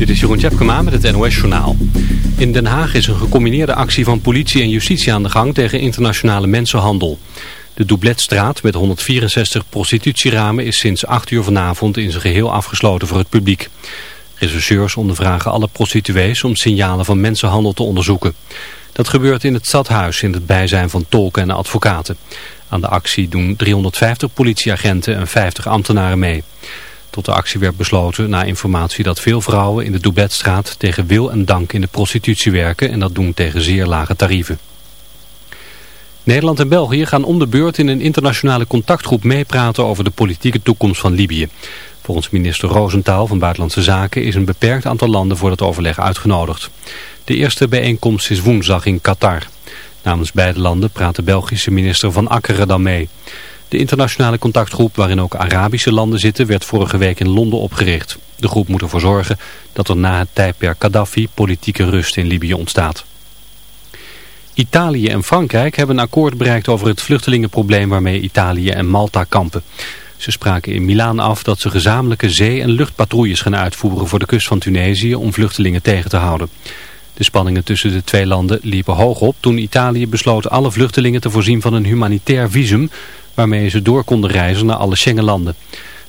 Dit is Jeroen Tjepkema met het NOS Journaal. In Den Haag is een gecombineerde actie van politie en justitie aan de gang tegen internationale mensenhandel. De Doubletstraat met 164 prostitutieramen is sinds 8 uur vanavond in zijn geheel afgesloten voor het publiek. Rechercheurs ondervragen alle prostituees om signalen van mensenhandel te onderzoeken. Dat gebeurt in het stadhuis in het bijzijn van tolken en advocaten. Aan de actie doen 350 politieagenten en 50 ambtenaren mee. Tot de actie werd besloten na informatie dat veel vrouwen in de Doubletstraat tegen wil en dank in de prostitutie werken en dat doen tegen zeer lage tarieven. Nederland en België gaan om de beurt in een internationale contactgroep meepraten over de politieke toekomst van Libië. Volgens minister Roosentaal van Buitenlandse Zaken is een beperkt aantal landen voor het overleg uitgenodigd. De eerste bijeenkomst is woensdag in Qatar. Namens beide landen praat de Belgische minister Van Akkeren dan mee. De internationale contactgroep waarin ook Arabische landen zitten werd vorige week in Londen opgericht. De groep moet ervoor zorgen dat er na het tijdperk Gaddafi politieke rust in Libië ontstaat. Italië en Frankrijk hebben een akkoord bereikt over het vluchtelingenprobleem waarmee Italië en Malta kampen. Ze spraken in Milaan af dat ze gezamenlijke zee- en luchtpatrouilles gaan uitvoeren voor de kust van Tunesië om vluchtelingen tegen te houden. De spanningen tussen de twee landen liepen hoog op toen Italië besloot alle vluchtelingen te voorzien van een humanitair visum waarmee ze door konden reizen naar alle Schengenlanden.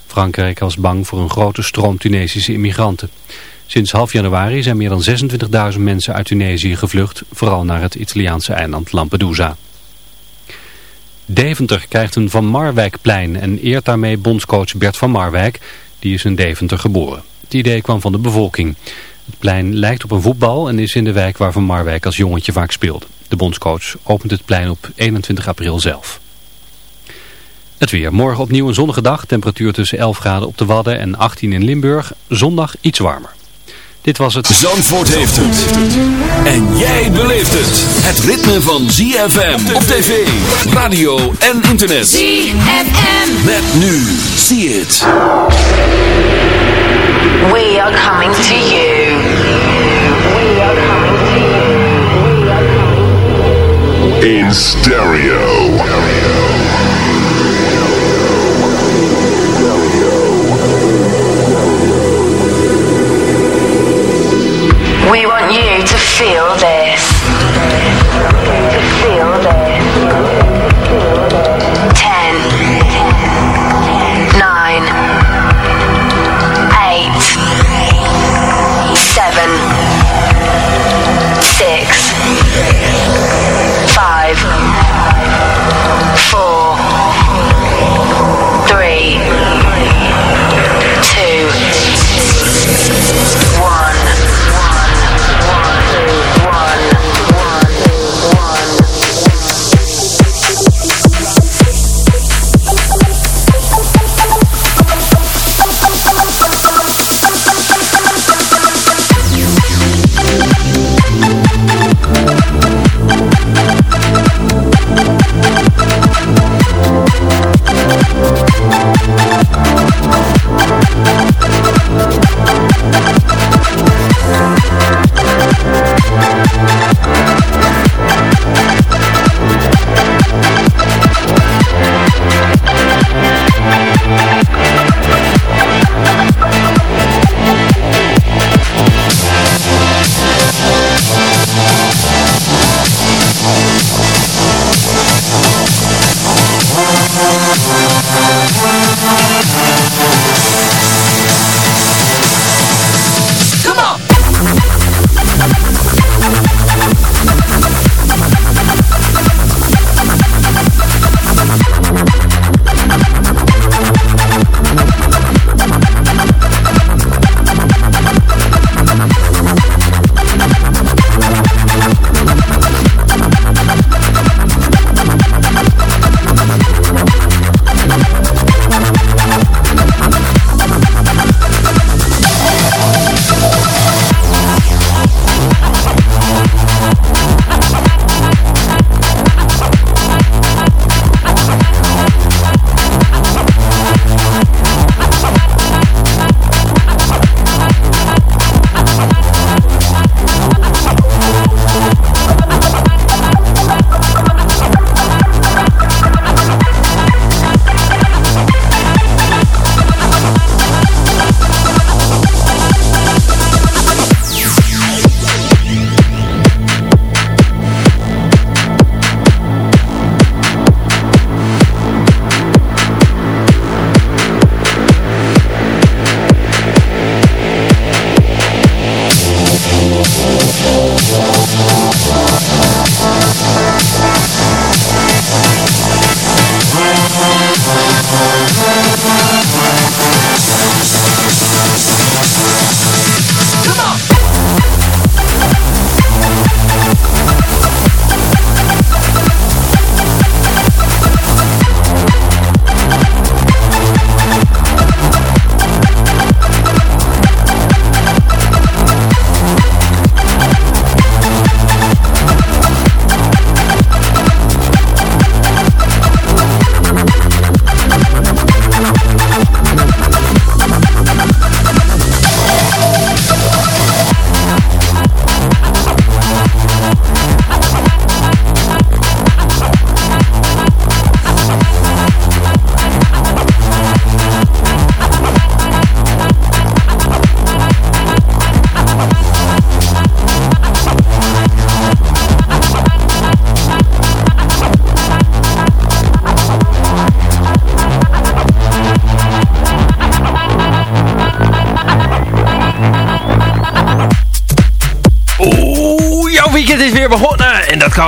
Frankrijk was bang voor een grote stroom Tunesische immigranten. Sinds half januari zijn meer dan 26.000 mensen uit Tunesië gevlucht, vooral naar het Italiaanse eiland Lampedusa. Deventer krijgt een Van Marwijkplein en eert daarmee bondscoach Bert van Marwijk, die is in Deventer geboren. Het idee kwam van de bevolking. Het plein lijkt op een voetbal en is in de wijk waar Van Marwijk als jongetje vaak speelde. De bondscoach opent het plein op 21 april zelf. Het weer. Morgen opnieuw een zonnige dag. Temperatuur tussen 11 graden op de Wadden en 18 in Limburg. Zondag iets warmer. Dit was het. Zandvoort heeft het. En jij beleeft het. Het ritme van ZFM op tv, radio en internet. ZFM. Met nu. See it. We are coming to you. We are coming to you. in stereo. You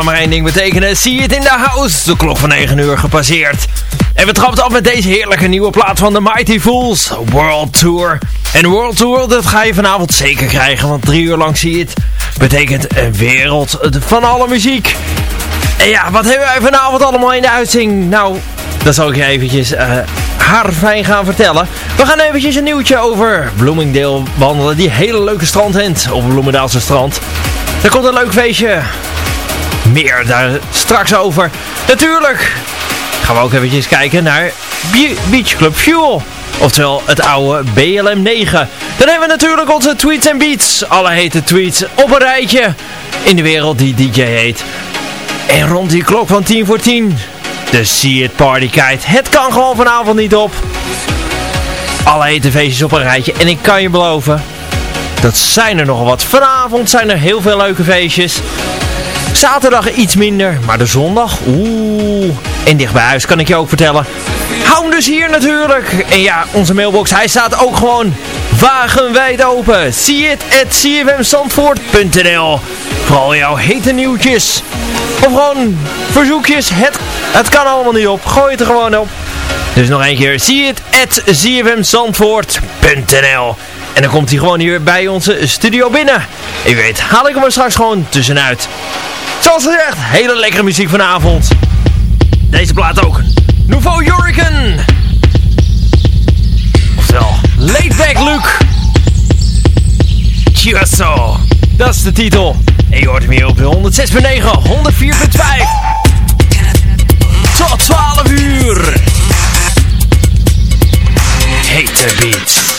maar één ding betekenen. Zie het in de house. De klok van 9 uur gepasseerd. En we trappen af met deze heerlijke nieuwe plaat van de Mighty Fools. World Tour. En World Tour, dat ga je vanavond zeker krijgen. Want drie uur lang zie je het. Betekent een wereld van alle muziek. En ja, wat hebben wij vanavond allemaal in de uitzending? Nou, dat zal ik je eventjes uh, fijn gaan vertellen. We gaan eventjes een nieuwtje over Bloomingdale wandelen. Die hele leuke strandhent op Bloemendaalse strand. Er komt een leuk feestje. Meer daar straks over. Natuurlijk gaan we ook eventjes kijken naar Beach Club Fuel. Oftewel het oude BLM 9. Dan hebben we natuurlijk onze tweets en beats. Alle hete tweets op een rijtje. In de wereld die DJ heet. En rond die klok van 10 voor 10. De See It Party Kite. Het kan gewoon vanavond niet op. Alle hete feestjes op een rijtje. En ik kan je beloven. Dat zijn er nogal wat. Vanavond zijn er heel veel leuke feestjes. Zaterdag iets minder. Maar de zondag. Oeh. En dicht bij huis kan ik je ook vertellen. Hou hem dus hier natuurlijk. En ja, onze mailbox, hij staat ook gewoon wagenwijd open. See it at cfmzandvoort.nl Vooral jouw hete nieuwtjes. Of gewoon verzoekjes. Het, het kan allemaal niet op. Gooi het er gewoon op. Dus nog een keer. See it at cfmzandvoort.nl En dan komt hij gewoon hier bij onze studio binnen. En weet, haal ik hem er straks gewoon tussenuit. Zoals gezegd, hele lekkere muziek vanavond. Deze plaat ook. Nouveau Hurricane. Oftewel, Laid Back Luke. QSO. Dat is de titel. En je hoort hem hier op 106.9, 104.5. Tot 12 uur. Hate the beats.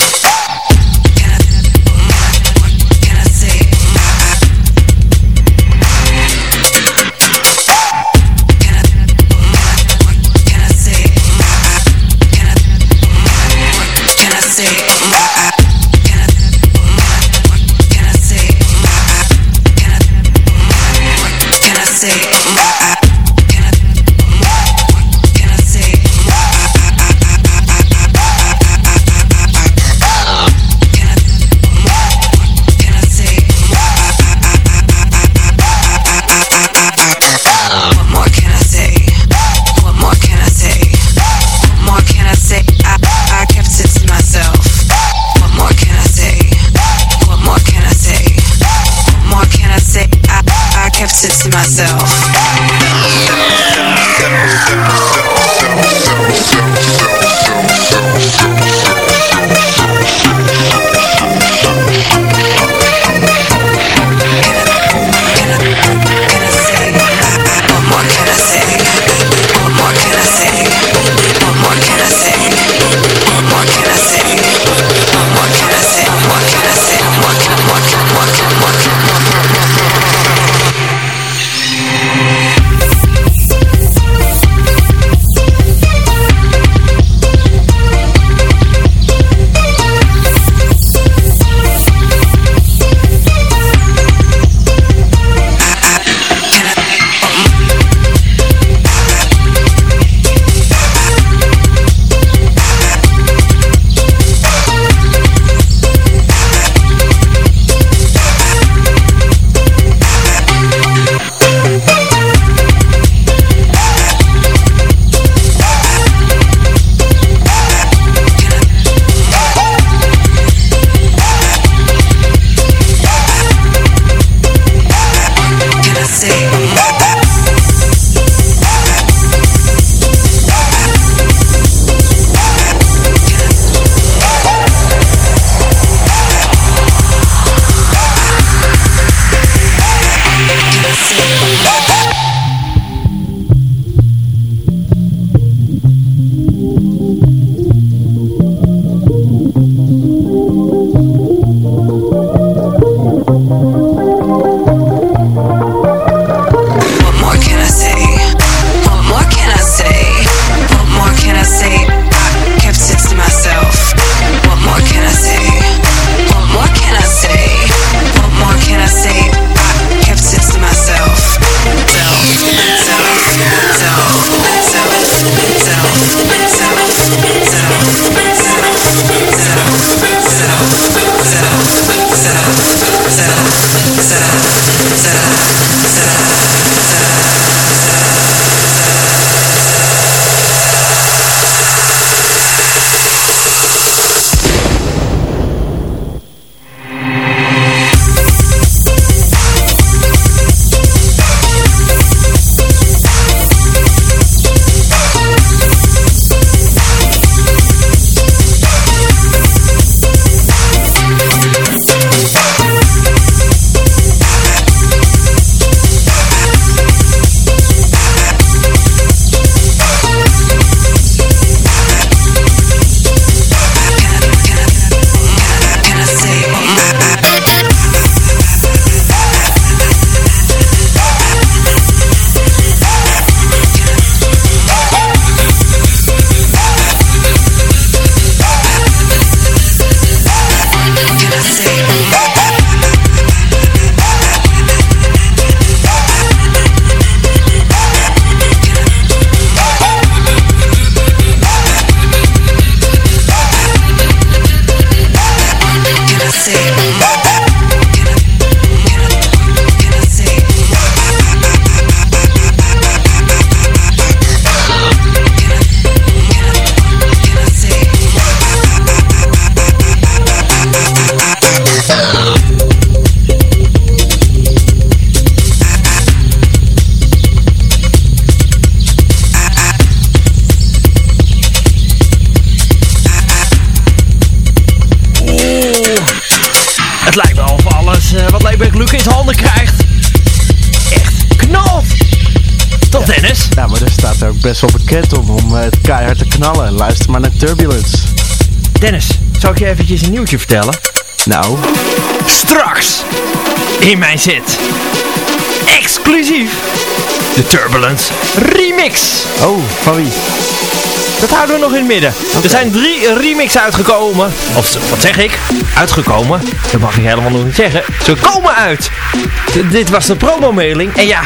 Best wel bekend om, om het keihard te knallen. Luister maar naar Turbulence. Dennis, zal ik je eventjes een nieuwtje vertellen? Nou? Straks in mijn zit. Exclusief. De Turbulence Remix. Oh, van wie? Dat houden we nog in het midden. Er zijn drie remixen uitgekomen. Of wat zeg ik? Uitgekomen. Dat mag ik helemaal nog niet zeggen. Ze komen uit. dit was de promomailing. En ja,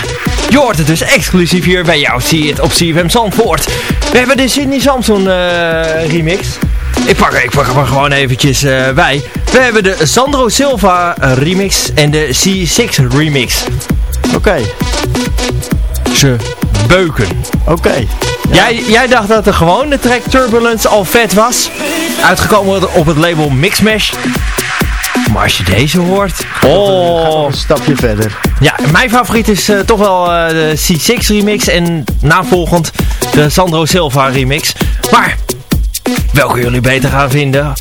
je hoort het dus exclusief hier bij jou. Zie je het op CFM Zandvoort. We hebben de Sydney Samson uh, remix. Ik pak, ik pak hem er gewoon eventjes uh, bij. We hebben de Sandro Silva remix en de C6 remix. Oké. Ze beuken. Oké. Jij, jij dacht dat de gewone track Turbulence al vet was. Uitgekomen op het label Mixmash. Maar als je deze hoort... Oh, een stapje verder. Ja, mijn favoriet is uh, toch wel uh, de C6 remix en navolgend de Sandro Silva remix. Maar, welke jullie beter gaan vinden...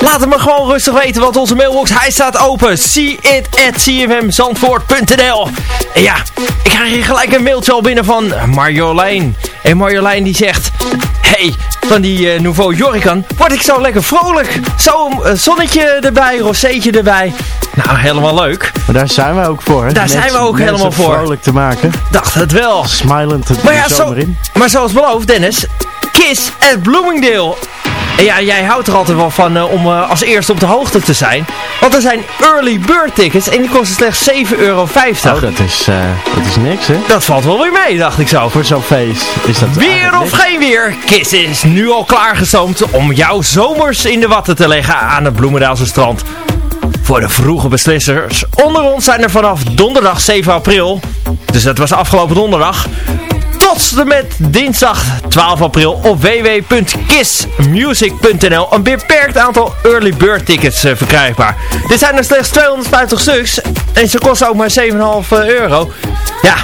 Laat het me gewoon rustig weten, want onze mailbox, hij staat open. See it at cfmzandvoort.nl En ja, ik krijg hier gelijk een mailtje al binnen van Marjolein. En Marjolein die zegt... Hey, van die uh, Nouveau Jorikan word ik zo lekker vrolijk. Zo uh, zonnetje erbij, rozeetje erbij. Nou, helemaal leuk. Maar daar zijn we ook voor. Hè? Daar zijn we ook helemaal voor. vrolijk te maken. Dacht het wel. Smilend het maar ja, zo, in. Maar zoals beloofd, Dennis. Kiss at Bloomingdale. En ja, jij houdt er altijd wel van uh, om uh, als eerste op de hoogte te zijn. Want er zijn early bird tickets en die kosten slechts 7,50 euro. Oh, dat is, uh, dat is niks, hè? Dat valt wel weer mee, dacht ik zo. Voor zo'n feest is dat Weer of geen weer, Kiss is nu al klaargestoomd om jouw zomers in de watten te leggen aan het Bloemendaalse strand. Voor de vroege beslissers onder ons zijn er vanaf donderdag 7 april, dus dat was afgelopen donderdag, tot met dinsdag 12 april op www.kissmusic.nl een beperkt aantal early bird tickets uh, verkrijgbaar. Dit zijn er slechts 250 stuks en ze kosten ook maar 7,5 euro. Ja,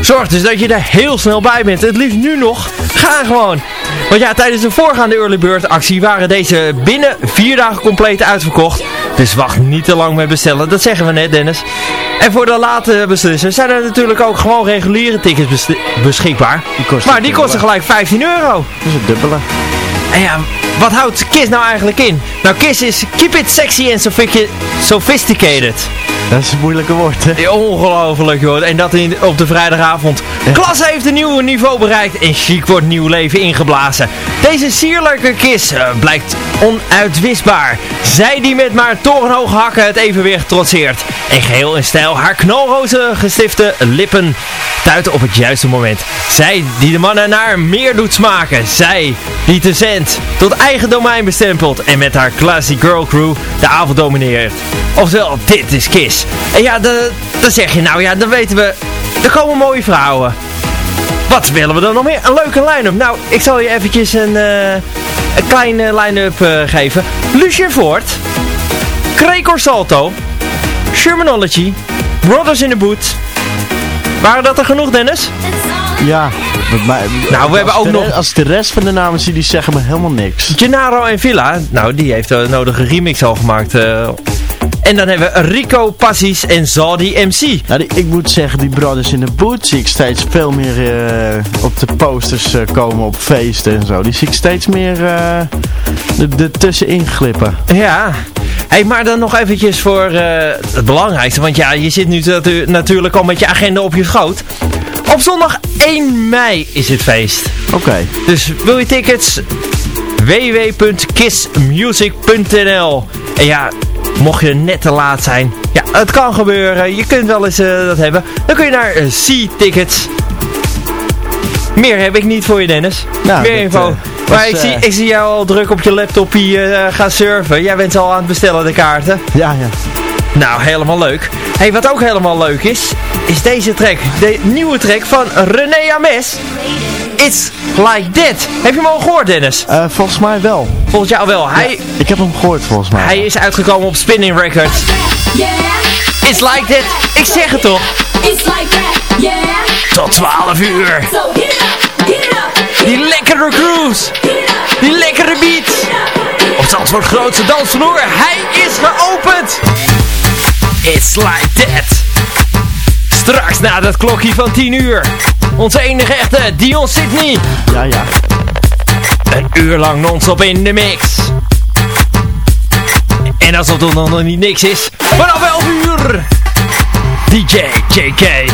zorg dus dat je er heel snel bij bent. Het liefst nu nog. Ga gewoon. Want ja, tijdens de voorgaande early bird actie waren deze binnen vier dagen compleet uitverkocht. Dus wacht niet te lang met bestellen. Dat zeggen we net, Dennis. En voor de late beslissers zijn er natuurlijk ook gewoon reguliere tickets beschikbaar. Die maar die kosten gelijk 15 euro. Dat is het dubbele. En ja, wat houdt KISS nou eigenlijk in? Nou, KISS is keep it sexy and sophisticated. Dat is een moeilijke woord, hè? Ongelooflijk, joh. En dat in, op de vrijdagavond. Klas heeft een nieuw niveau bereikt en chic wordt nieuw leven ingeblazen. Deze sierlijke kist uh, blijkt onuitwisbaar. Zij die met maar torenhoge hakken het evenwicht trotseert. En geheel in stijl haar knalroze gestifte lippen tuiten op het juiste moment. Zij die de mannen naar meer doet smaken. Zij die te tot eigen domein bestempelt en met haar classy girl crew de avond domineert. Oftewel, dit is Kiss. En ja, dan zeg je nou ja, dan weten we, er komen mooie vrouwen. Wat willen we dan nog meer? Een leuke line-up. Nou, ik zal je eventjes een, uh, een kleine line-up uh, geven. Lucien Ford, Craig Salto, Shermanology, Brothers in the Boot. Waren dat er genoeg, Dennis? Ja, maar, nou, we hebben ook nog... Als de rest van de namen zie, die zeggen me helemaal niks. Gennaro en Villa, nou, die heeft de nodige remix al gemaakt uh, en dan hebben we Rico Passis en Zodi MC. Nou, ik moet zeggen, die Brothers in the Boot zie ik steeds veel meer uh, op de posters uh, komen op feesten en zo. Die zie ik steeds meer uh, er tussenin glippen. Ja, hey, maar dan nog eventjes voor het belangrijkste. Want ja, je zit nu natuurlijk al met je agenda op je schoot. Op zondag 1 mei is het feest. Oké. Dus wil je tickets? www.kissmusic.nl En ja, Mocht je net te laat zijn. Ja, het kan gebeuren. Je kunt wel eens uh, dat hebben. Dan kun je naar uh, C-tickets. Meer heb ik niet voor je Dennis. Nou, Meer info. Uh, maar ik, zie, ik zie jou al druk op je laptop hier gaan surfen. Jij bent al aan het bestellen de kaarten. Ja, ja. Nou, helemaal leuk. hey, wat ook helemaal leuk is, is deze track. De nieuwe track van René Ames. It's Like That. Heb je hem al gehoord, Dennis? Uh, volgens mij wel. Volgens jou wel. Hij, ik heb hem gehoord, volgens mij. Hij is uitgekomen op Spinning Records. Yeah. It's Like That. Ik zeg het toch. It's like that. Yeah. Tot 12 uur. So get up, get up, Die lekkere cruise. Die lekkere beat. Op Zandvoort grootste dansvloer. Hij is geopend. It's like that. Straks na dat klokje van 10 uur. Onze enige echte Dion Sydney. Ja, ja. Een uur lang non-stop in de mix. En als het dan nog niet niks is, vanaf 11 uur. DJ JK.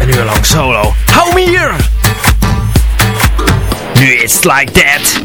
Een uur lang solo. Hou me hier. Nu it's like that.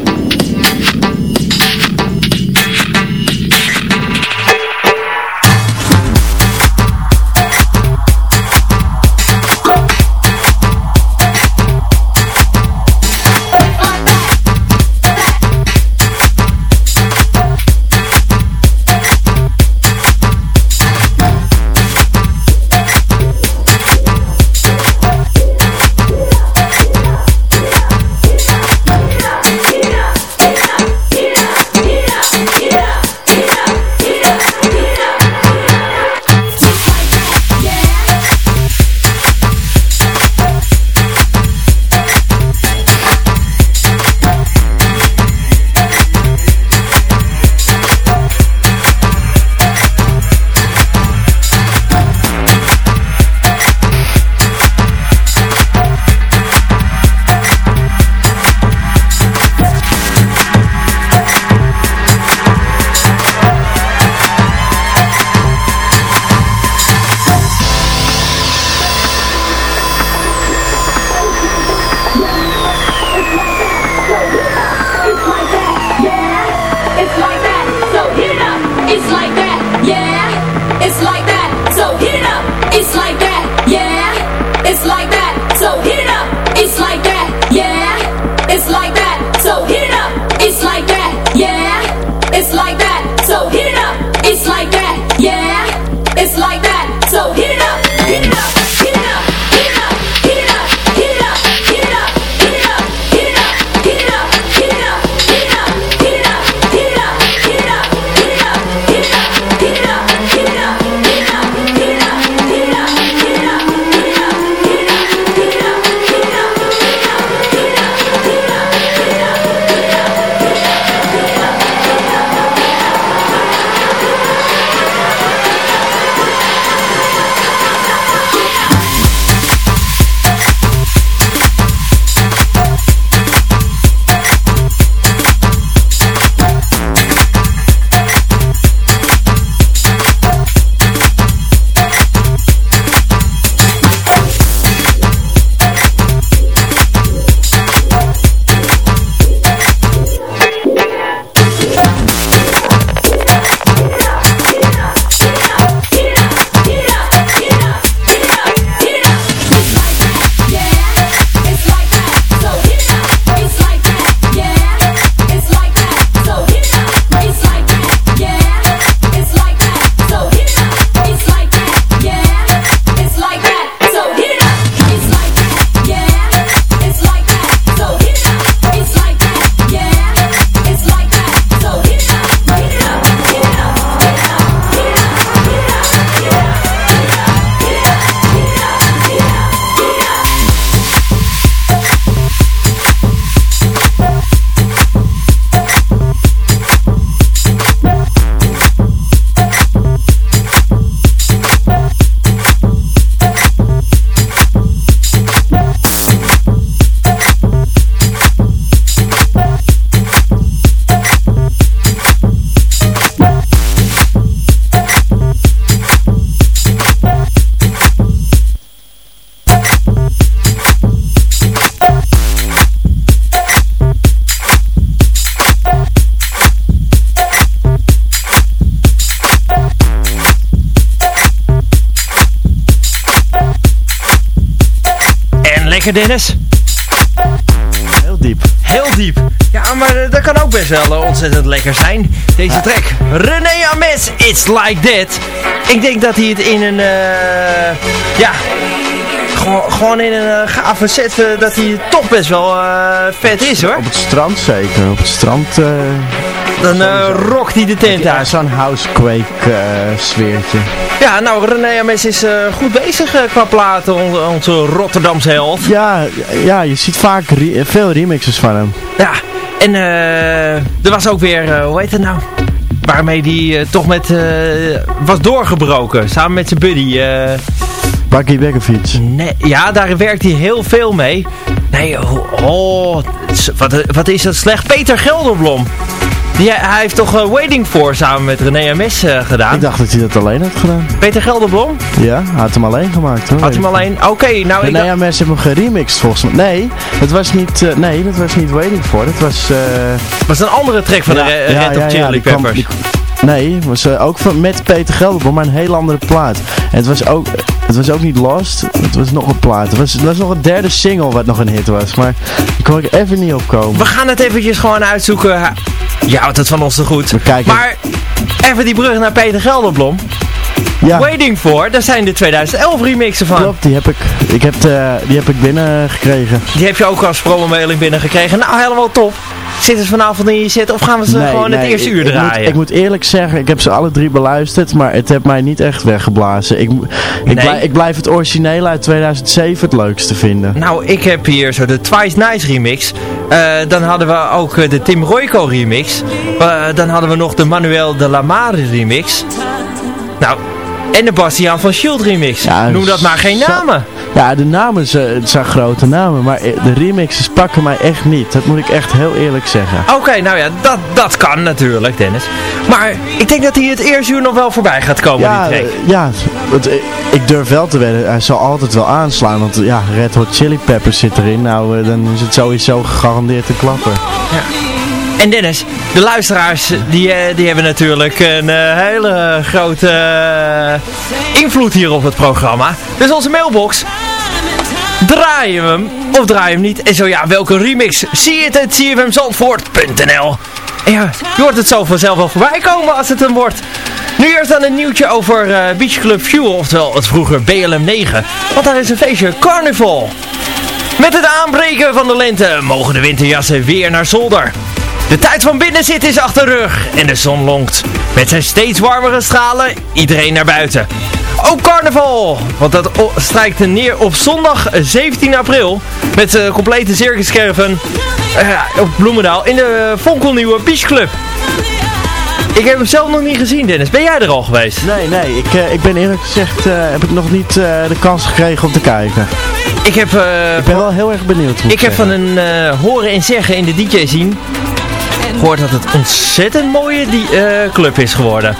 Lekker Dennis. Heel diep. Heel diep. Ja, maar eh, dat kan ook best wel eh, ontzettend lekker zijn. Deze track. René Ames, It's Like That. Ik denk dat hij het in een... eh, ja... Gewoon, gewoon in een eh, gave set, dat hij toch best wel vet is hoor. Op het strand zeker. Op het strand... Dan eh rockt hij de tent ja, uit. zo'n housequake eh sfeertje. Ja, nou René Ames is eh, goed bezig qua platen, on- onze Rotterdamse held. Ja, ja, je ziet vaak re- veel remixes van hem. Ja, en eh, er was ook weer, hoe heet het nou? Waarmee die toch met, was doorgebroken, samen met zijn buddy. Bucky Bekkerfiets. nee, ja, daar werkt hij heel veel mee. Nee, oh, oh, wat, wat is dat slecht. Peter Gelderblom. Die, hij heeft toch Waiting For samen met René MS gedaan. Ik dacht dat hij dat alleen had gedaan. Peter Gelderblom? Ja, hij had hem alleen gemaakt hoor. Had hem alleen? Oké, nou René ik... MS heeft hem geremixed volgens mij. Nee, dat was niet, uh, nee, dat was niet Waiting For. Dat was... Uh... was een andere track van ja, de Red ja, Hot ja, Chili die kwam- Peppers. die- nee, was uh, ook van, met Peter Gelderblom, maar een heel andere plaat. En het was ook, het was ook niet Lost, het was nog een plaat. Het was, het was nog een derde single wat nog een hit was, maar daar kon ik even niet op komen. We gaan het eventjes gewoon uitzoeken. Je houdt het van ons te goed. We kijken. Maar even die brug naar Peter Gelderblom. Ja, Waiting For, daar zijn de 2011 remixen van. klopt, die heb ik, ik heb de, die heb ik binnengekregen. Die heb je ook als promo-mailing binnengekregen. Nou, helemaal top. Zitten ze vanavond in je zit of gaan we ze Nee, gewoon het eerste ik- uur ik moet- draaien? Ik moet, eerlijk zeggen, ik heb ze alle drie beluisterd, maar het heeft mij niet echt weggeblazen. Ik, ik, blijf, ik blijf het origineel uit 2007 het leukste vinden. Nou, ik heb hier zo de Twice Nice remix. Eh, dan hadden we ook eh, de Tim Royco remix. Eh, dan hadden we nog de Manuel de Lamare remix. Nou, en de Bastiaan van Shield remix. Ja, Noem dat maar geen namen. Ja, de namen zijn, het zijn grote namen, maar de remixes pakken mij echt niet. Dat moet ik echt heel eerlijk zeggen. Oké, nou ja, dat, dat kan natuurlijk, Dennis. Maar ik denk dat hij het eerste uur nog wel voorbij gaat komen, Ja, die track. eh, ja het, eh, ik durf wel te wedden, hij zal altijd wel aanslaan, want ja, Red Hot Chili Peppers zit erin. Nou, eh, dan is het sowieso gegarandeerd te klappen. En Dennis, de luisteraars, die, eh, die hebben natuurlijk een eh, hele grote eh, invloed hier op het programma. Dus onze mailbox, draai je hem of draai je hem niet? En zo ja, welke remix? Zie het het cfmzandvoort.nl En ja, je hoort het zo vanzelf wel voorbij komen als het hem wordt. Nu eerst dan een nieuwtje over eh, Beach Club Fuel, oftewel het vroeger BLM 9. Want daar is een feestje Carnival. Met het aanbreken van de lente mogen de winterjassen weer naar zolder. De tijd van binnenzitten is achter de rug en de zon lonkt. Met zijn steeds warmere stralen iedereen naar buiten. Ook carnaval, want dat strijkt er neer op zondag 17 april. Met de complete circuscaravan eh, op Bloemendaal in de Fonkelnieuwe Beach Club. Ik heb hem zelf nog niet gezien Dennis, ben jij er al geweest? Nee, nee, ik, eh, ik ben eerlijk gezegd, eh, heb ik nog niet eh, de kans gekregen om te kijken. Ik heb, eh, Ik ben wel heel erg benieuwd. Ik heb zeggen. van een eh, horen en zeggen in de DJ zien gehoord dat het ontzettend mooie die, eh, club is geworden.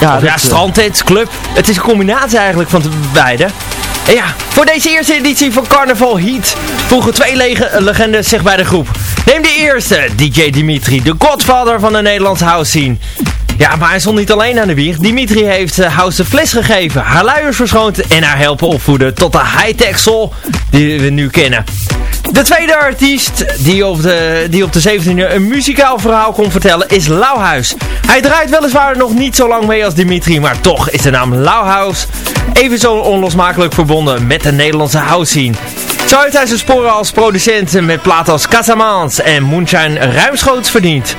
ja, Of ja, eh, strandtent, club. Het is een combinatie eigenlijk van de beide. En ja, voor deze eerste editie van Carnival Heat voegen twee lege legendes zich bij de groep. Neem de eerste, DJ Dimitri, de godfather van de Nederlandse house scene. Ja, maar hij stond niet alleen aan de wieg. Dimitri heeft House de fles gegeven, haar luiers verschoond en haar helpen opvoeden tot de high-tech soul die we nu kennen. De tweede artiest die op de, die op de 17e een muzikaal verhaal kon vertellen is Lauwhuis. Hij draait weliswaar nog niet zo lang mee als Dimitri, maar toch is de naam Lauwhuis even zo onlosmakelijk verbonden met de Nederlandse house scene. Zo heeft hij zijn sporen als producent met platen als Casamance en Moonshine ruimschoots verdiend.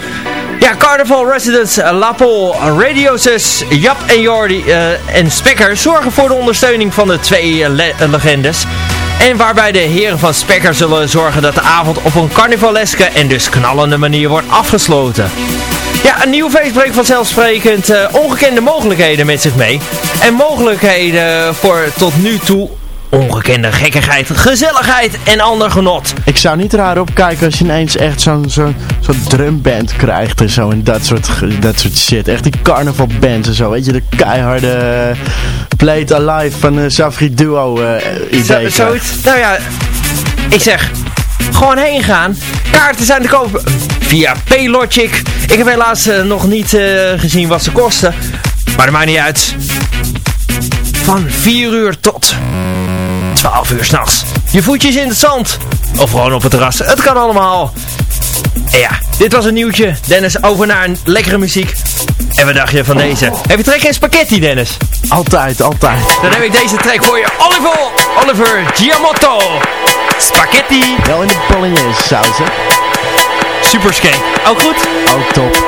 Ja, Carnival Residents, Lapol, Radiosus, Jap en Jordi eh, en Spekker zorgen voor de ondersteuning van de twee le- legendes. En waarbij de heren van Spekker zullen zorgen dat de avond op een carnavaleske en dus knallende manier wordt afgesloten. Ja, een nieuw feest brengt vanzelfsprekend eh, ongekende mogelijkheden met zich mee. En mogelijkheden voor tot nu toe ongekende gekkigheid, gezelligheid en ander genot. Ik zou niet raar opkijken als je ineens echt zo'n zo'n zo'n drumband krijgt en zo en dat soort, dat soort shit. Echt die carnavalbands en zo, weet je, de keiharde eh, Play It Alive van uh, Safri Duo eh idee. Zo, zoiets. Nou ja, ik zeg, gewoon heen gaan. Kaarten zijn te kopen via Paylogic. Ik heb helaas eh, nog niet eh, gezien wat ze kosten. Maar dat maakt niet uit. Van 4 uur tot 12 uur s'nachts. Je voetjes in het zand. Of gewoon op het terras. Het kan allemaal. En ja, dit was een nieuwtje. Dennis, over naar een lekkere muziek. En wat dacht je van deze? Heb je trek in spaghetti, Dennis? Altijd, altijd. Dan heb ik deze track voor je. Oliver, Oliver Giamotto. Spaghetti. Wel in de bolognese saus, hè? Super skate. Ook goed? Ook top.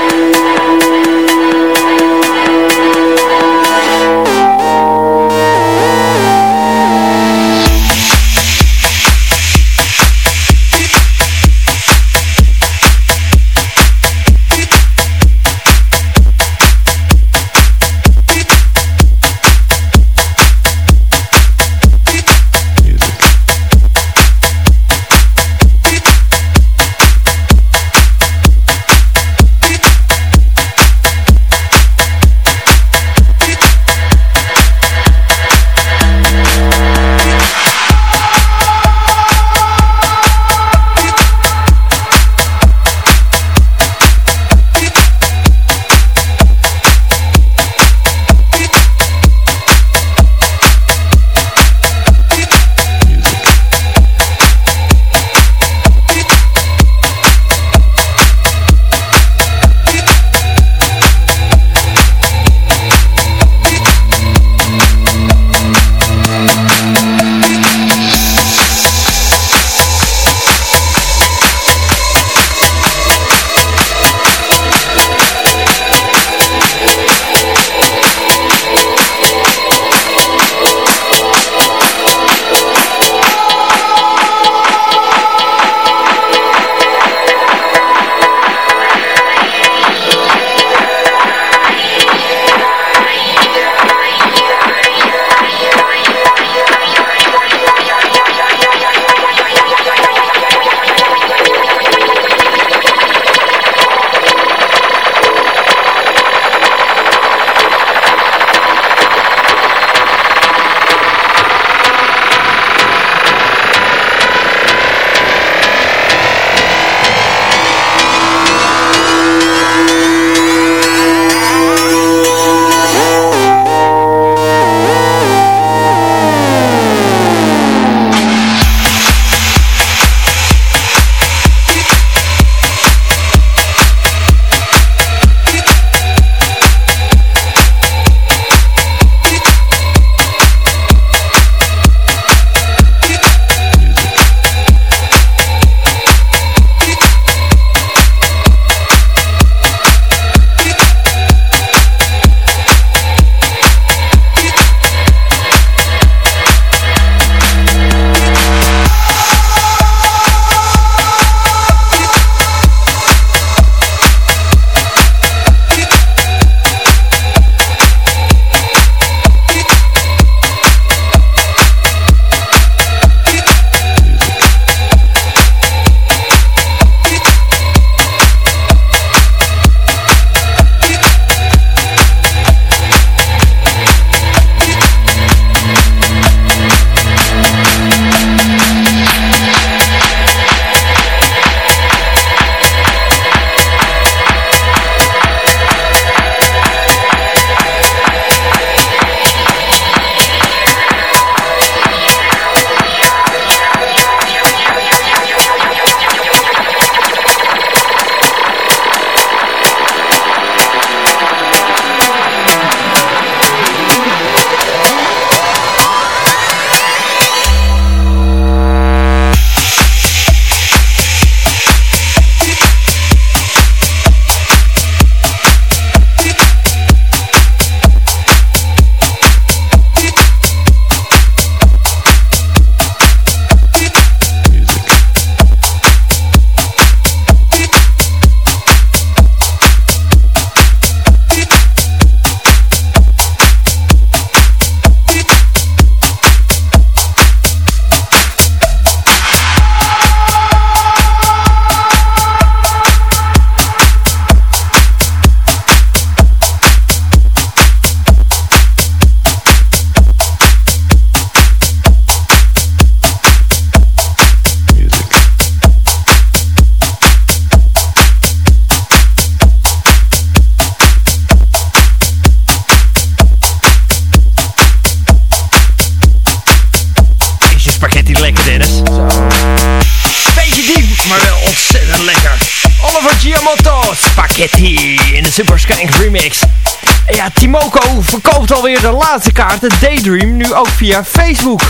De laatste kaarten Daydream nu ook via Facebook.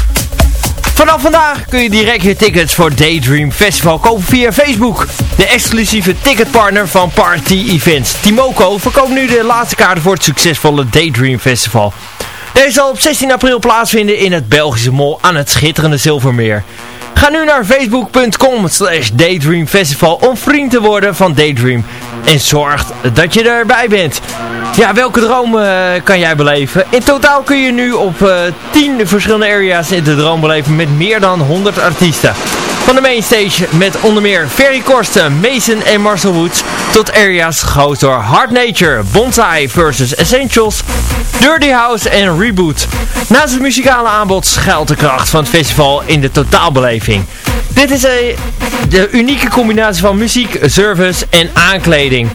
Vanaf vandaag kun je direct je tickets voor Daydream Festival kopen via Facebook. De exclusieve ticketpartner van Party Events. Timoko verkoopt nu de laatste kaarten voor het succesvolle Daydream Festival. Deze zal op 16 april plaatsvinden in het Belgische Mol aan het schitterende Zilvermeer. Ga nu naar facebook.com slash Daydream Festival om vriend te worden van Daydream. En zorg dat je erbij bent. Ja, welke droom uh, kan jij beleven? In totaal kun je nu op uh, 10 verschillende areas in de droom beleven met meer dan 100 artiesten. Van de mainstage met onder meer Ferry Korsten, Mason en Marcel Woods tot areas gehost door Hard Nature, Bonsai vs Essentials, Dirty House en Reboot. Naast het muzikale aanbod schuilt de kracht van het festival in de totaalbeleving. Dit is een, de unieke combinatie van muziek, service en aankleding.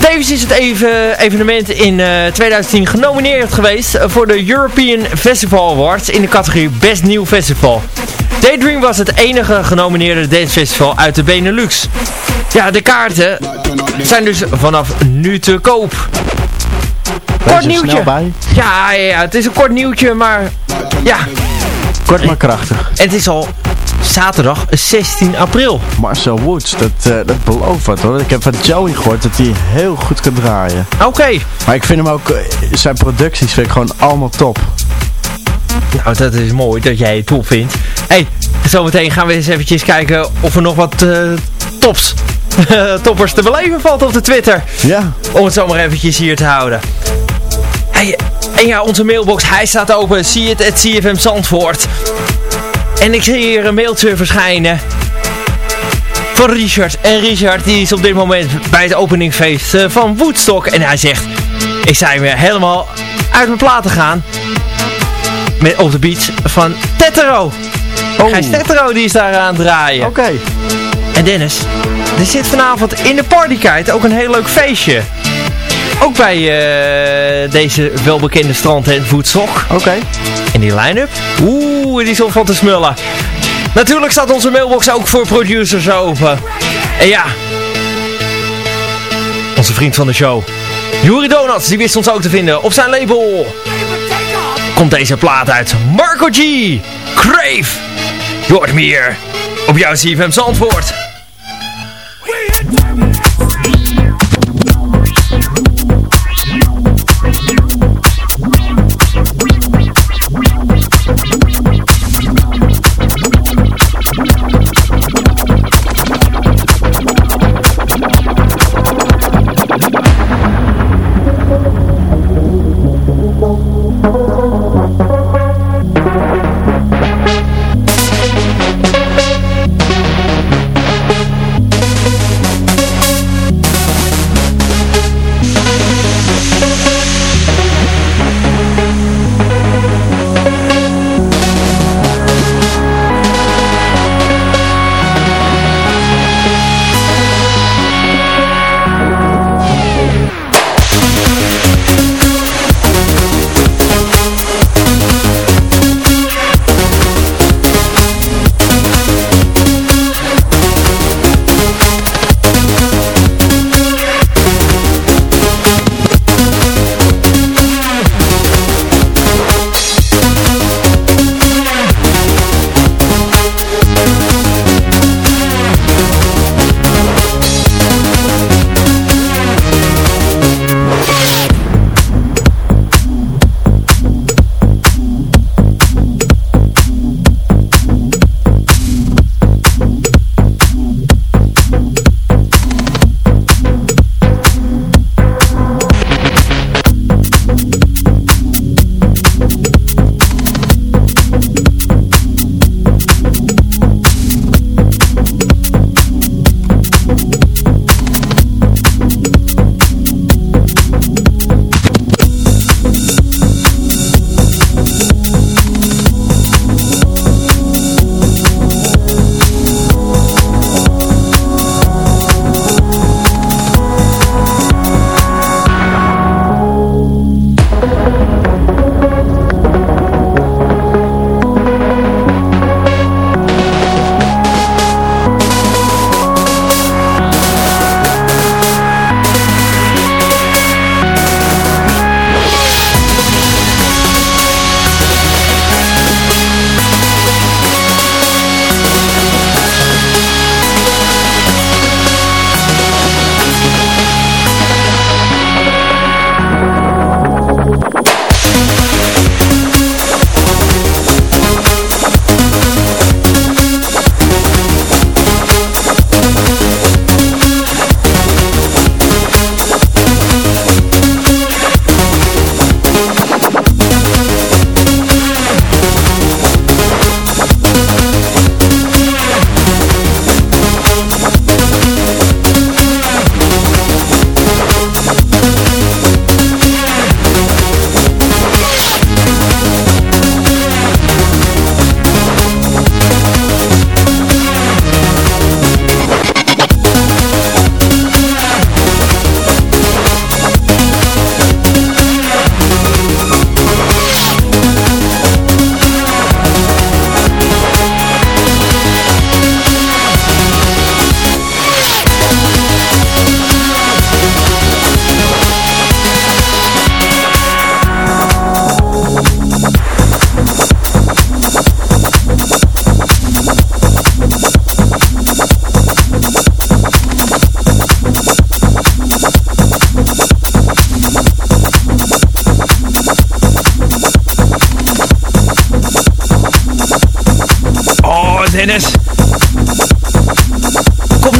Tevens is het even, evenement in uh, 2010 genomineerd geweest voor de European Festival Awards in de categorie Best New Festival. Daydream was het enige genomineerde dancefestival uit de Benelux. Ja, de kaarten zijn dus vanaf nu te koop. Kort nieuwtje. Ja, ja, het is een kort nieuwtje, maar ja. Kort maar krachtig. En het is al zaterdag 16 april. Marcel Woods, dat, uh, dat belooft wat hoor. Ik heb van Joey gehoord dat hij heel goed kan draaien. Oké. Maar ik vind hem ook, zijn producties vind ik gewoon allemaal top. Nou, dat is mooi dat jij het top vindt. hey, zometeen gaan we eens eventjes kijken of er nog wat uh, tops, toppers te beleven valt op de Twitter. Ja. Om het zomaar eventjes hier te houden. Hey, en ja, onze mailbox, hij staat open. Zie het at CFM Zandvoort. En ik zie hier een mailtje verschijnen van Richard. En Richard die is op dit moment bij het openingsfeest van Woodstock. En hij zegt, ik zei weer helemaal uit mijn platen gaan. Met, op de beach van Tetero. Oh. Gijs Tetero die is daar aan het draaien. Oké. Okay. En Dennis, er zit vanavond in de partykite ook een heel leuk feestje. Ook bij uh, deze welbekende strand en voedsok. Oké. Okay. En die line-up? Oeh, die is om van te smullen. Natuurlijk staat onze mailbox ook voor producers open. En ja, onze vriend van de show, Juri Donuts, die wist ons ook te vinden op zijn label. Komt deze plaat uit Marco G. Crave. Je hier op jouw CFM Zandvoort.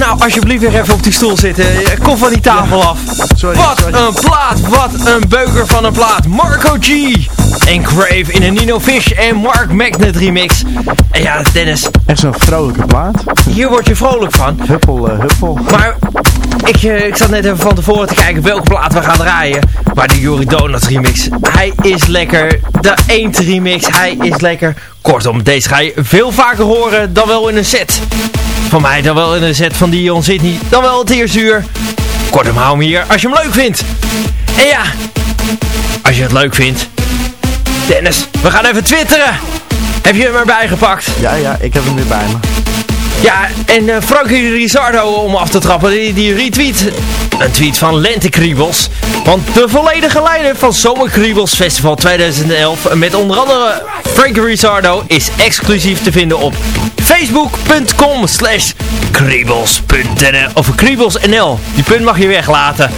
Nou alsjeblieft weer even op die stoel zitten. Kom van die tafel af. Sorry, wat sorry. een plaat, wat een beuker van een plaat. Marco G. En Crave in een Nino Fish en Mark Magnet remix. En ja, Dennis, Echt zo'n vrolijke plaat. hier word je vrolijk van. Huppel, eh, huppel. Maar ik, eh, ik zat net even van tevoren te kijken welke plaat we gaan draaien. Maar de Yuri Donuts remix, hij is lekker. De Eend remix, hij is lekker. Kortom, deze ga je veel vaker horen dan wel in een set. Van mij dan wel in een set van Dion Sydney, dan wel het eerste. Kortom, hou hem hier als je hem leuk vindt. En ja, als je het leuk vindt. Dennis, we gaan even twitteren. Heb je hem erbij gepakt? Ja, ja, ik heb hem weer bij me. Ja, en eh Frankie Rizardo om af te trappen, die, die retweet een tweet van Lentekriebels. Want de volledige line-up van Zomerkriebels Festival 2011 met onder andere Frankie Rizardo is exclusief te vinden op facebook.com slash kriebels.nl of kriebelsnl. Die punt mag je weglaten.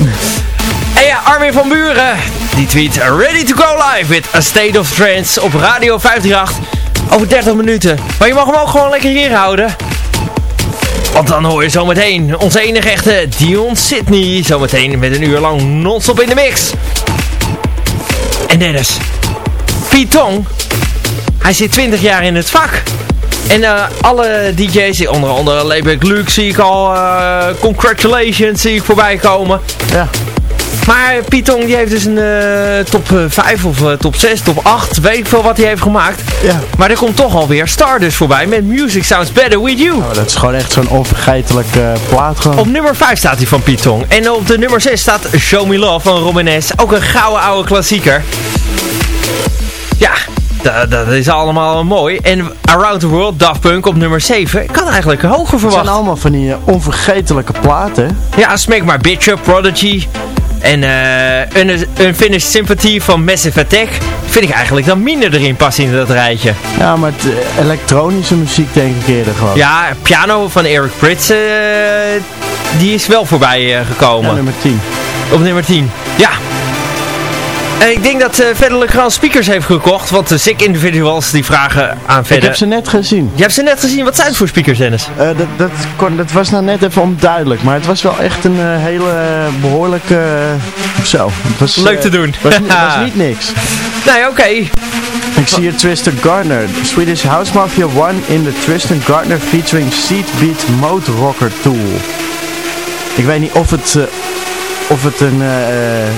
En ja, Armin van Buren, die tweet Ready to go live with A State of Trance op Radio 538 over 30 minuten. Maar je mag hem ook gewoon lekker hier houden. Want dan hoor je zometeen onze enige echte Dion Sydney. Zometeen met een uur lang non-stop in de mix. En Dennis, Python, hij zit 20 jaar in het vak. En eh, alle DJ's, onder andere Layback Luke zie ik al, eh, Congratulations zie ik voorbij komen. Ja. Maar Python die heeft dus een eh, top eh, 5 of eh, top 6, top 8, weet ik veel wat hij heeft gemaakt. Ja. Maar er komt toch alweer Stardust voorbij met Music Sounds Better With You. Oh, dat is gewoon echt zo'n onvergetelijke eh, plaat gewoon. Op nummer 5 staat hij van Python. En op de nummer 6 staat Show Me Love van Robin S. Ook een gouden oude klassieker. Ja, da- dat is allemaal mooi. En Around the World, Daft Punk op nummer 7. Ik had eigenlijk hoger Het zijn verwacht. allemaal van die eh, onvergetelijke platen. Ja, Smack My Bitch Up, Prodigy. En eh Un Unfinished Sympathy van Massive Attack. Vind ik eigenlijk dan minder erin passen in dat rijtje. Ja, maar het, eh, elektronische muziek denk ik eerder gewoon. Ja, Piano van Eric Prydz, eh, die is wel voorbij Ja, gekomen. nummer 10. Op nummer 10. Ja. En ik denk dat uh, Verder Legrand speakers heeft gekocht. Want de Sick Individuals die vragen aan Ik Verder. heb ze net gezien. Je hebt ze net gezien. Wat zijn het voor speakers, Dennis? Eh, dat, dat, kon, dat was nou net even onduidelijk, maar het was wel echt een eh, hele eh, behoorlijke... eh, zo. Het was, Leuk te doen. Het was, niet- het was niet niks. Nee, oké. Ik zie hier Tristan Gardner. Swedish House Mafia 1 in de Tristan Gardner featuring Seat Beat Mode Rocker Tool. Ik weet niet of het, of het een, eh,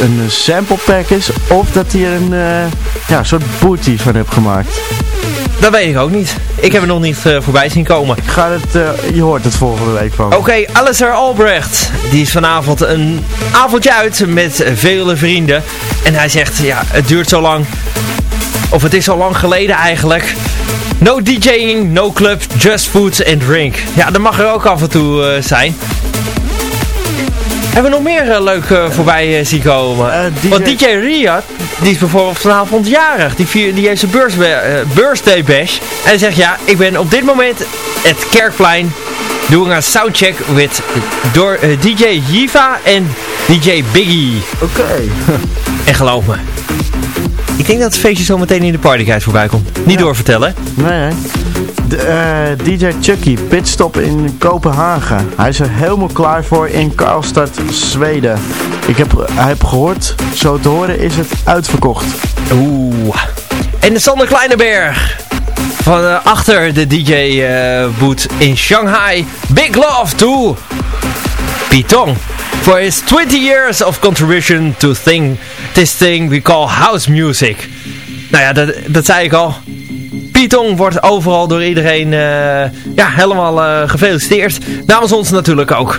een sample pack is of dat hij er een eh, ja, soort booty van heeft gemaakt. Dat weet ik ook niet. Ik heb er nog niet eh, voorbij zien komen. Ik ga het, eh, je hoort het volgende week van. Oké, Alistair Albrecht. Die is vanavond een avondje uit met vele vrienden. En hij zegt, ja, het duurt zo lang. Of het is al lang geleden eigenlijk. No DJing, no club, just food and drink. Ja, dat mag er ook af en toe eh, zijn. Hebben we nog meer eh, leuk eh, voorbij eh, zien komen? DJ Want DJ Riyad, die is bijvoorbeeld vanavond jarig. Die, vier, die heeft zijn beurs, birthday bash. En hij zegt, ja, ik ben op dit moment het Kerkplein doing a soundcheck with door DJ Yiva en DJ Biggie. Oké. En geloof me, ik denk dat het feestje zo meteen in de partyguide voorbij komt. Niet doorvertellen. Nee, nee. Eh, DJ Chucky, pitstop in Kopenhagen. Hij is er helemaal klaar voor in Karlstad, Zweden. Ik heb, heb gehoord, zo te horen is het uitverkocht. Oeh. En de Sander Kleineberg. Van eh, achter de DJ-boot in Shanghai. Big love to Python. For his 20 years of contribution to thing, this thing we call house music. Nou ja, dat, dat zei ik al. Python wordt overal door iedereen eh, ja, helemaal eh, gefeliciteerd. Namens ons natuurlijk ook.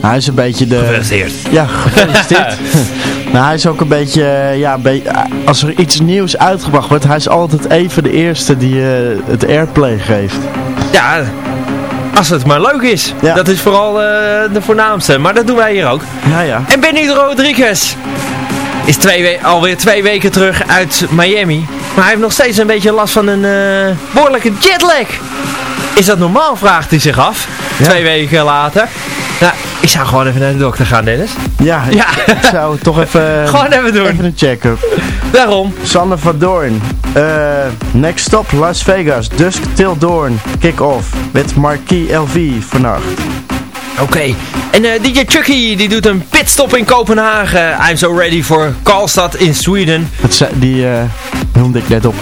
Hij is een beetje de... Gefeliciteerd. Ja, gefeliciteerd. nou, hij is ook een beetje, eh, ja, als er iets nieuws uitgebracht wordt, hij is altijd even de eerste die het airplay geeft. Ja, als het maar leuk is. Ja. Dat is vooral de voornaamste. Maar dat doen wij hier ook. Ja, ja. En Benny Rodriguez is twee we- alweer twee weken terug uit Miami. Maar hij heeft nog steeds een beetje last van een eh, behoorlijke jetlag. Is dat normaal, vraagt hij zich af. Ja. Twee weken later. Nou, ik zou gewoon even naar de dokter gaan, Dennis. Ja, Ja. ik zou toch even, Gewoon even doen. even een check-up. Daarom. Sander van Doorn. Eh, next stop Las Vegas, Dusk Till Dawn, kick-off met Marquis LV vannacht. Oké. En eh, DJ Chucky die doet een pitstop in Kopenhagen. I'm so ready for Karlstad in Sweden. Dat die eh, noemde ik net op.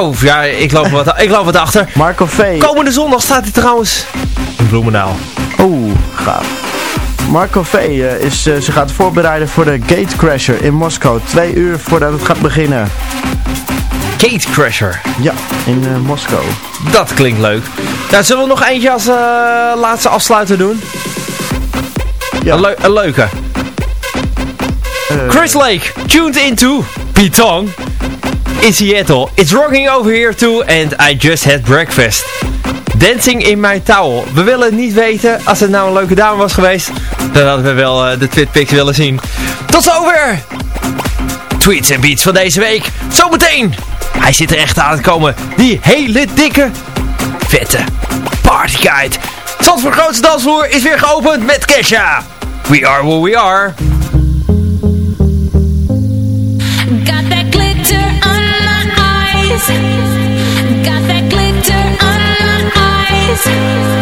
Oh, ja, ik loop wat, ik loop wat achter. Marco V. Komende zondag staat hij trouwens in Bloemendaal. Oeh, gaaf. Marco V. eh, is, ze gaat voorbereiden voor de Gatecrasher in Moskou. Twee uur voordat het gaat beginnen. Gatecrasher. Ja, in eh, Moskou. Dat klinkt leuk. Nou, zullen we nog eentje als laatste afsluiter doen? Ja. Een, leu- een leuke. Eh, Chris Lake, tuned into Pitong in Seattle. It's rocking over here too and I just had breakfast. Dancing in my towel. We willen het niet weten. Als het nou een leuke dame was geweest, dan hadden we wel eh, de twitpics willen zien. Tot zover! Tweets en beats van deze week. Zometeen! Hij zit er echt aan te komen. Die hele dikke, vette partyguide. Zandvoort grootste dansvloer is weer geopend met Kesha. We are who we are. Got that glitter on my eyes. Got that glitter on my eyes.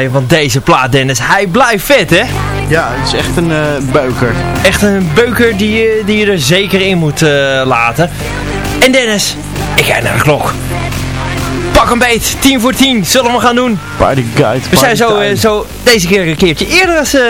Draaien. Want deze plaat Dennis, hij blijft vet hè? Ja, het is echt een eh, beuker. Echt een beuker die, je- die je er zeker in moet eh, laten. En Dennis, ik kijk naar de klok. Pak een beet, 10 voor 10, zullen we gaan doen. Party guide. We zijn zo, eh, zo deze keer een keertje eerder als eh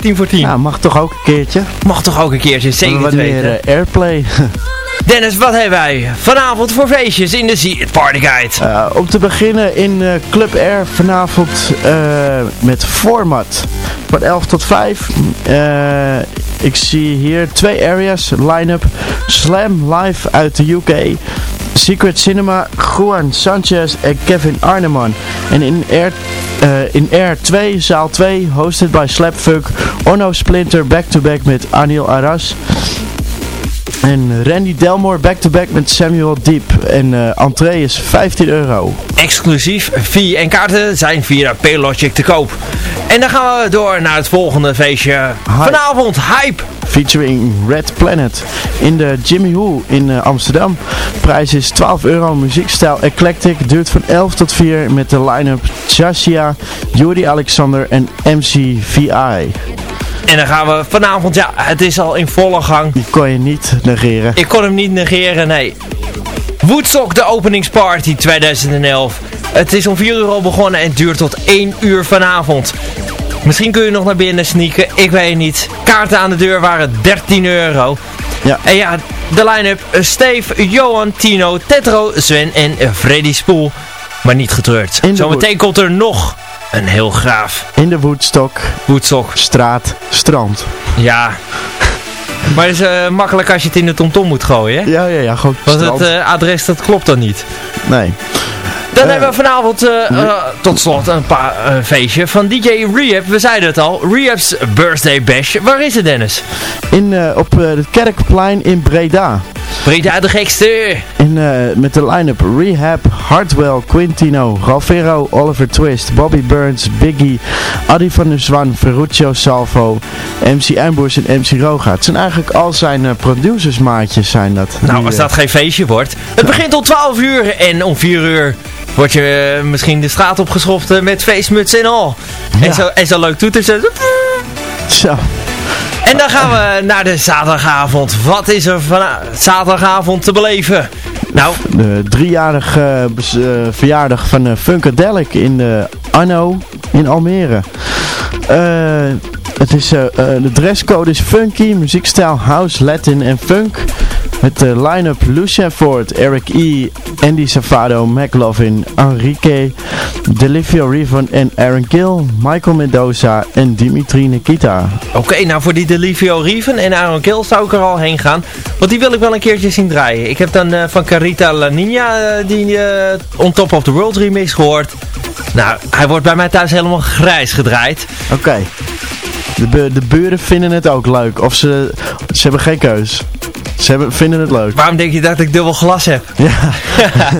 10 voor 10. Ja, mag toch ook een keertje? Mag toch ook een keertje, zeker meer weten. airplay. Dennis, wat hebben wij vanavond voor feestjes in de See Party Guide? Uh, om te beginnen in uh, Club Air vanavond uh, met Format. Van 11 tot 5. ik zie hier twee areas, line-up. Slam live uit de UK. Secret Cinema, Juan Sanchez en Kevin Arneman. En in Air, in Air 2, zaal 2, hosted by Slapfuck, Orno Splinter back-to-back -back met Anil Aras. En Randy Delmore back-to-back met Samuel Deep. En uh, entree is 15 euro. Exclusief fee en kaarten zijn via Paylogic te koop. En dan gaan we door naar het volgende feestje. Hype. Vanavond Hype. Featuring Red Planet in de Jimmy Who in uh, Amsterdam. Prijs is 12 euro. Muziekstijl Eclectic. Duurt van 11 tot 4 met de line-up Jasia, Yuri Alexander en MC VI. En dan gaan we vanavond, ja, het is al in volle gang. Die kon je niet negeren. Ik kon hem niet negeren, nee. Woodstock, de openingsparty 2011. Het is om 4 uur al begonnen en duurt tot 1 uur vanavond. Misschien kun je nog naar binnen sneaken, ik weet het niet. Kaarten aan de deur waren 13 euro. Ja. En ja, de line-up Steve, Johan, Tino, Tetro, Sven en Freddy Spoel. Maar niet getreurd. Zometeen komt er nog een heel graaf. In de Woodstock. Woodstock. Straat, strand. Ja. Maar het is uh, makkelijk als je het in de tomtom moet gooien, hè? Ja, ja, ja. Gewoon Want het uh, adres, dat klopt dan niet. Nee. Dan uh, hebben we vanavond tot slot een paar feestje van DJ Rehab. We zeiden het al, Rehab's Birthday Bash. Waar is het Dennis? In, op het Kerkplein in Breda. Breda de gekste. In, met de line-up Rehab, Hardwell, Quintino, Ralvero, Oliver Twist, Bobby Burns, Biggie, Adi van der Zwan, Ferruccio Salvo, MC Ambush en MC Roga. Het zijn eigenlijk al zijn uh, producersmaatjes zijn dat. Nou, als dat geen feestje wordt. Het begint om 12 uur en om 4 uur word je uh, misschien de straat opgeschopt met feestmuts en al. Ja. En, zo, en zo leuk toeters. Zo. En dan gaan we naar de zaterdagavond. Wat is er van zaterdagavond te beleven? Nou, de driejarige uh, verjaardag van uh, Funkadelic in de Arno in Almere. Het is, de dresscode is funky, muziekstijl house, latin en funk. Met de line-up Lucian Ford, Eric E., Andy Savado, McLovin, Enrique, Delivio Rivon en Aaron Gill, Michael Mendoza en Dimitri Nikita. Oké, okay, nou voor die Delivio Rivon en Aaron Gill zou ik er al heen gaan. Want die wil ik wel een keertje zien draaien. Ik heb dan uh, van Carita La Nina uh, die uh, On Top of the World remix gehoord. Nou, hij wordt bij mij thuis helemaal grijs gedraaid. Oké. Okay. De, bu de buren vinden het ook leuk. Of ze, ze hebben geen keus. Ze hebben, vinden het leuk. Waarom denk je dat ik dubbel glas heb? Ja.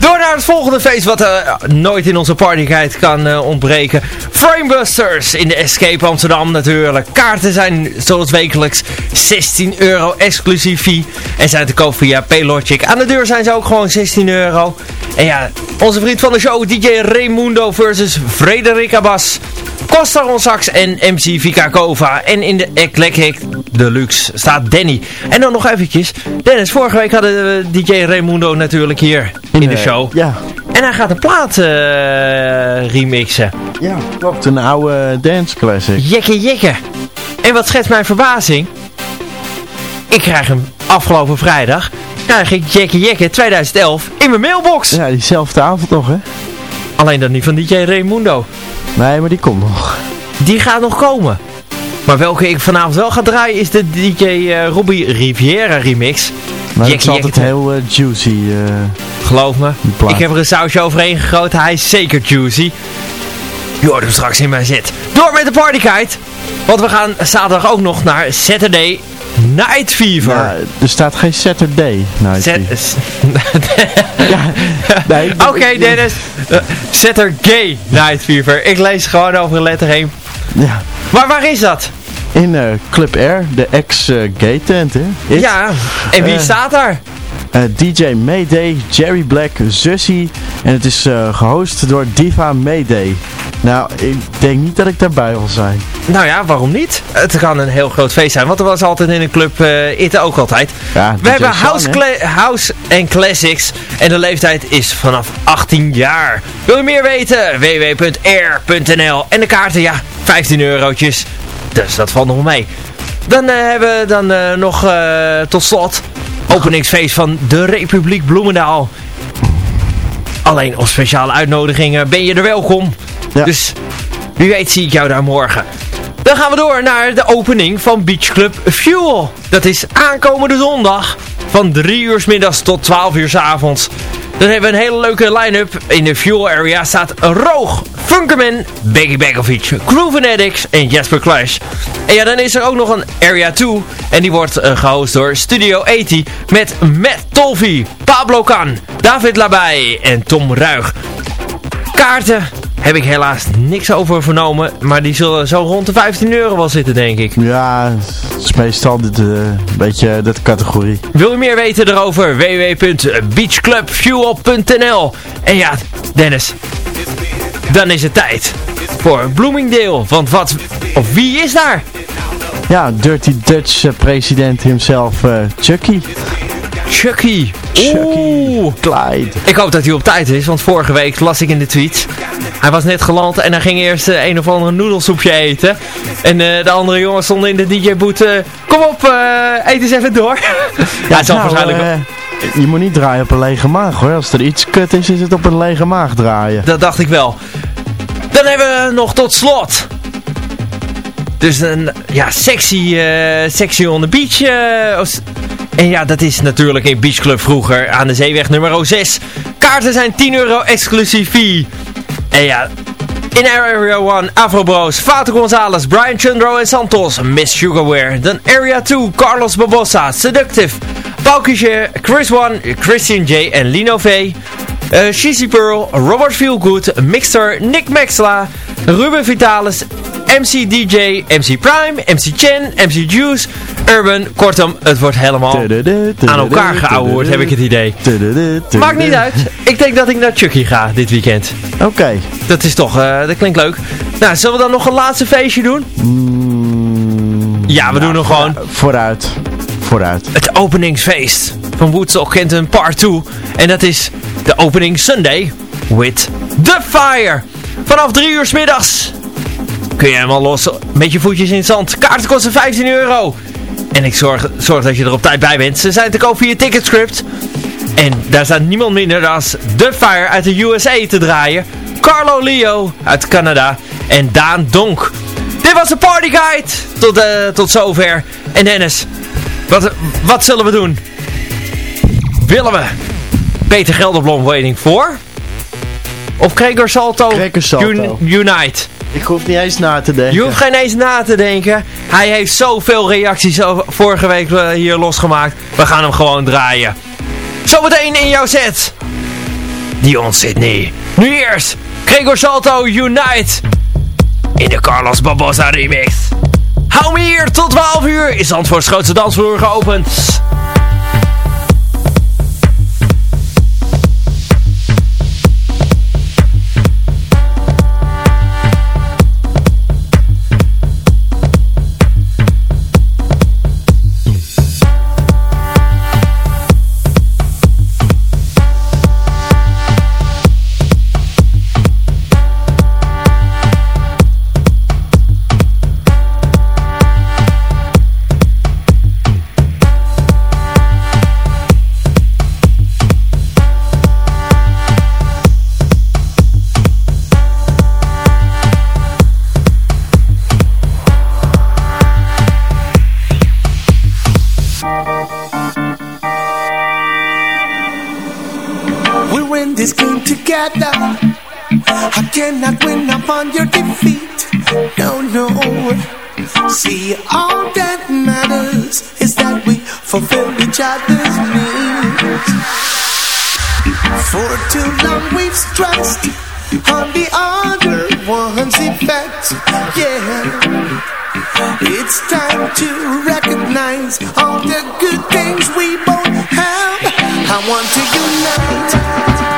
Door naar het volgende feest wat uh, nooit in onze partyguide kan uh, ontbreken. Framebusters in de Escape Amsterdam natuurlijk. Kaarten zijn zoals wekelijks 16 euro exclusief fee. En zijn te koop via Paylogic. Aan de deur zijn ze ook gewoon 16 euro. En ja, onze vriend van de show DJ Raimundo versus Frederica Bas. Costa Ronsax en MC Vika Kova. En in de Eclectic Deluxe staat Danny. En dan nog eventjes. Dennis, vorige week hadden we DJ Raimundo natuurlijk hier in, in de show. Ja. En hij gaat een plaat uh, remixen. Ja, klopt. Een oude dance classic. Jekke jekke. En wat schetst mijn verbazing? Ik krijg hem afgelopen vrijdag. Krijg ik Jekke Jekke 2011 in mijn mailbox. Ja, diezelfde avond nog hè. Alleen dan niet van DJ Raimundo. Nee, maar die komt nog. Die gaat nog komen. Maar welke ik vanavond wel ga draaien is de DJ uh, Robbie Riviera remix. Maar het is altijd heel uh, juicy. Uh, Geloof me. Ik heb er een sausje overheen gegoten. Hij is zeker juicy. Je hoort hem straks in mijn zit. Door met de partykite. Want we gaan zaterdag ook nog naar Saturday Night Fever. Ja, er staat geen Saturday Night Fever. ja, nee, Oké okay, Dennis. Uh, Saturday Night Fever. Ik lees gewoon over de letter heen. Ja. Maar waar is dat? In uh, Club Air, de ex-gay tent, hè? It. Ja, en wie uh, staat daar? DJ Mayday, Jerry Black, Zussie. En het is gehost door Diva Mayday. Nou, ik denk niet dat ik daarbij wil zijn. Nou ja, waarom niet? Het kan een heel groot feest zijn, want er was altijd in een club uh, ook altijd. Ja, We hebben House, House and Classics en de leeftijd is vanaf 18 jaar. Wil je meer weten? www.air.nl En de kaarten, ja, 15 eurotjes. Dus dat valt nog mee. Dan uh, hebben we dan uh, nog tot slot openingsfeest van de Republiek Bloemendaal. Alleen op speciale uitnodigingen ben je er welkom. Dus wie weet zie ik jou daar morgen. Dan gaan we door naar de opening van Beach Club Fuel. Dat is aankomende zondag van 3 uur middags tot 12 uur 's avonds. Dan hebben we een hele leuke line-up. In de Fuel area staat Roog, Funkerman, Becky Begovic, Groove Addicts en Jasper Clash. En ja, dan is er ook nog een Area 2. En die wordt eh, gehost door Studio 80 met Matt Tolvi, Pablo Can, David Labai en Tom Ruig. Kaarten heb ik helaas niks over vernomen. Maar die zullen zo rond de 15 euro wel zitten, denk ik. Ja, het is meestal dit, eh, een beetje de categorie. Wil je meer weten erover? www.beachclubfuel.nl En ja, Dennis. Dan is het tijd voor Bloomingdale. Want wat, of wie is daar? Ja, Dirty Dutch eh, president himself, eh, Chucky. Chucky. Chucky. Oeh. Clyde. Ik hoop dat hij op tijd is, want vorige week las ik in de tweets. Hij was net geland en hij ging eerst eh, een of ander noedelsoepje eten. En eh, de andere jongens stonden in de DJ-boot. eh, kom op, eh, eet eens even door. ja, het zal Nou, waarschijnlijk... je moet niet draaien op een lege maag hoor. Als er iets kut is, is het op een lege maag draaien. Dat dacht ik wel. Dan hebben we nog tot slot. Dus een ja, sexy, sexy on the beach. En ja, dat is natuurlijk in Beach Club vroeger aan de zeeweg nummer 6. Kaarten zijn 10 euro exclusief fee. En ja, in Area 1, Afro Bros, Fato Gonzalez, Brian Chundro en Santos, Miss Sugarware. Dan Area 2, Carlos Barbosa, Seductive, Paukje, Chris One, Christian J en Lino V. Shizzy Pearl, Robert Feelgood, Mixer, Nick Maxla, Ruben Vitalis, MC DJ, MC Prime, MC Chen, MC Juice, Urban. Kortom, het wordt helemaal aan elkaar geouwehoerd, heb ik het idee. Maakt niet uit. Ik denk dat ik naar Chucky ga dit weekend. Oké. Dat is toch, eh, dat klinkt leuk. Nou, zullen we dan nog een laatste feestje doen? Mm, Ja, we doen nog gewoon Vooruit. Vooruit. het openingsfeest van Woodstock Kenton Part 2. En dat is de opening Sunday with The Fire. Vanaf 3 uur 's middags kun je helemaal los met je voetjes in het zand. Kaarten kosten 15 euro. En ik zorg, zorg dat je er op tijd bij bent. Ze zijn te koop via Ticketscript. En daar staat niemand minder dan The Fire uit de USA te draaien. Carlo Leo uit Canada. En Daan Donk. Dit was de Party Guide. Tot, eh, tot zover. En Dennis, wat, wat zullen we doen? Willen we Peter Gelderblom waiting voor? Of Gregor Salto, Gregor Salto. Un- Unite? Ik hoef niet eens na te denken. Je hoeft geen eens na te denken. Hij heeft zoveel reacties vorige week eh, hier losgemaakt. We gaan hem gewoon draaien. Zometeen in jouw set. Dion Sydney. Nu eerst Gregor Salto Unite. In de Carlos Barbosa remix. Hou me hier tot 12 uur. Is Antwoords grootste dansvloer geopend. We're this game together. I cannot win upon your defeat. No, no. See, all that matters is that we fulfill each other's needs. For too long we've stressed on the other one's effects. Yeah. It's time to recognize all the good things we both have. I want to unite